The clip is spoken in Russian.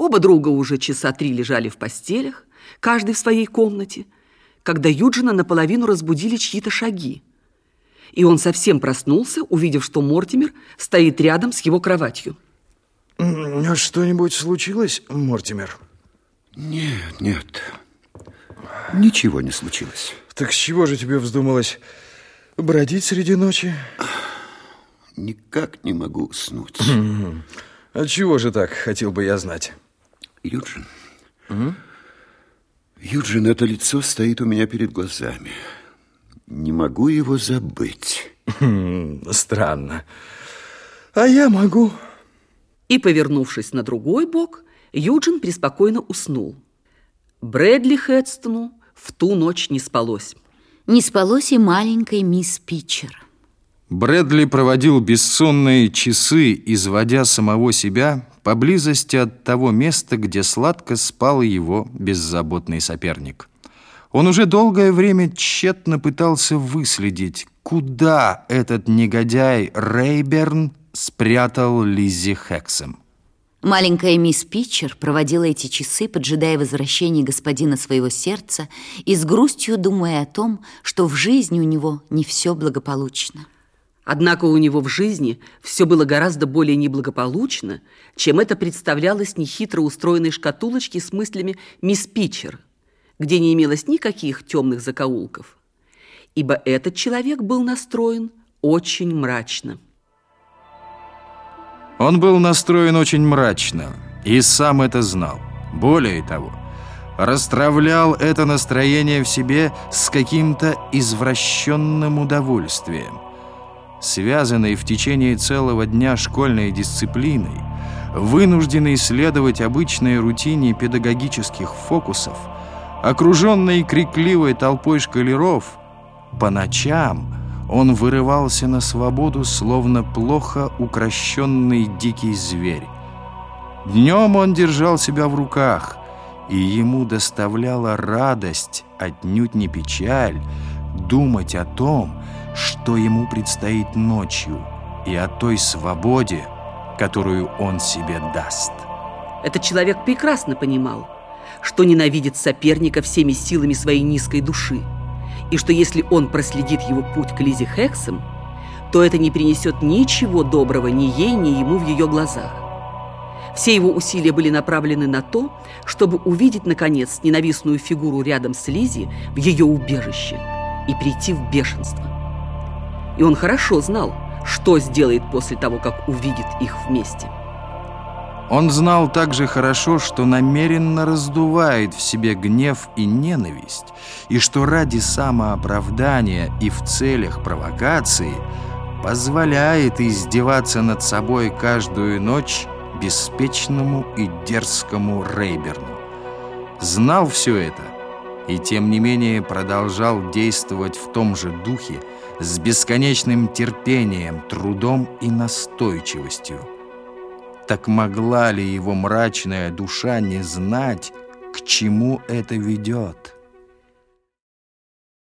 Оба друга уже часа три лежали в постелях, каждый в своей комнате, когда Юджина наполовину разбудили чьи-то шаги. И он совсем проснулся, увидев, что Мортимер стоит рядом с его кроватью. Что-нибудь случилось, Мортимер? Нет, нет. Ничего не случилось. Так с чего же тебе вздумалось бродить среди ночи? Никак не могу уснуть. А чего же так, хотел бы я знать? Юджин. Угу. Юджин, это лицо стоит у меня перед глазами. Не могу его забыть. Странно. А я могу. И, повернувшись на другой бок, Юджин преспокойно уснул. Брэдли Хедстону в ту ночь не спалось. Не спалось и маленькой мисс Питчер. Брэдли проводил бессонные часы, изводя самого себя поблизости от того места, где сладко спал его беззаботный соперник. Он уже долгое время тщетно пытался выследить, куда этот негодяй Рейберн спрятал Лиззи Хексом. Маленькая мисс Питчер проводила эти часы, поджидая возвращения господина своего сердца и с грустью думая о том, что в жизни у него не все благополучно. Однако у него в жизни все было гораздо более неблагополучно, чем это представлялось нехитро устроенной шкатулочке с мыслями мисс Питчер, где не имелось никаких темных закоулков. Ибо этот человек был настроен очень мрачно. Он был настроен очень мрачно и сам это знал. Более того, расстравлял это настроение в себе с каким-то извращенным удовольствием. Связанный в течение целого дня школьной дисциплиной, вынужденный следовать обычной рутине педагогических фокусов, окруженный крикливой толпой школяров, по ночам – он вырывался на свободу, словно плохо укращенный дикий зверь. Днем он держал себя в руках, и ему доставляла радость, отнюдь не печаль, думать о том, что ему предстоит ночью, и о той свободе, которую он себе даст. Этот человек прекрасно понимал, что ненавидит соперника всеми силами своей низкой души и что если он проследит его путь к Лизе Хексом, то это не принесет ничего доброго ни ей, ни ему в ее глазах. Все его усилия были направлены на то, чтобы увидеть, наконец, ненавистную фигуру рядом с Лизи в ее убежище и прийти в бешенство. И он хорошо знал, что сделает после того, как увидит их вместе. Он знал также хорошо, что намеренно раздувает в себе гнев и ненависть, и что ради самооправдания и в целях провокации позволяет издеваться над собой каждую ночь беспечному и дерзкому Рейберну. Знал все это и тем не менее продолжал действовать в том же духе с бесконечным терпением, трудом и настойчивостью. Так могла ли его мрачная душа не знать, к чему это ведет?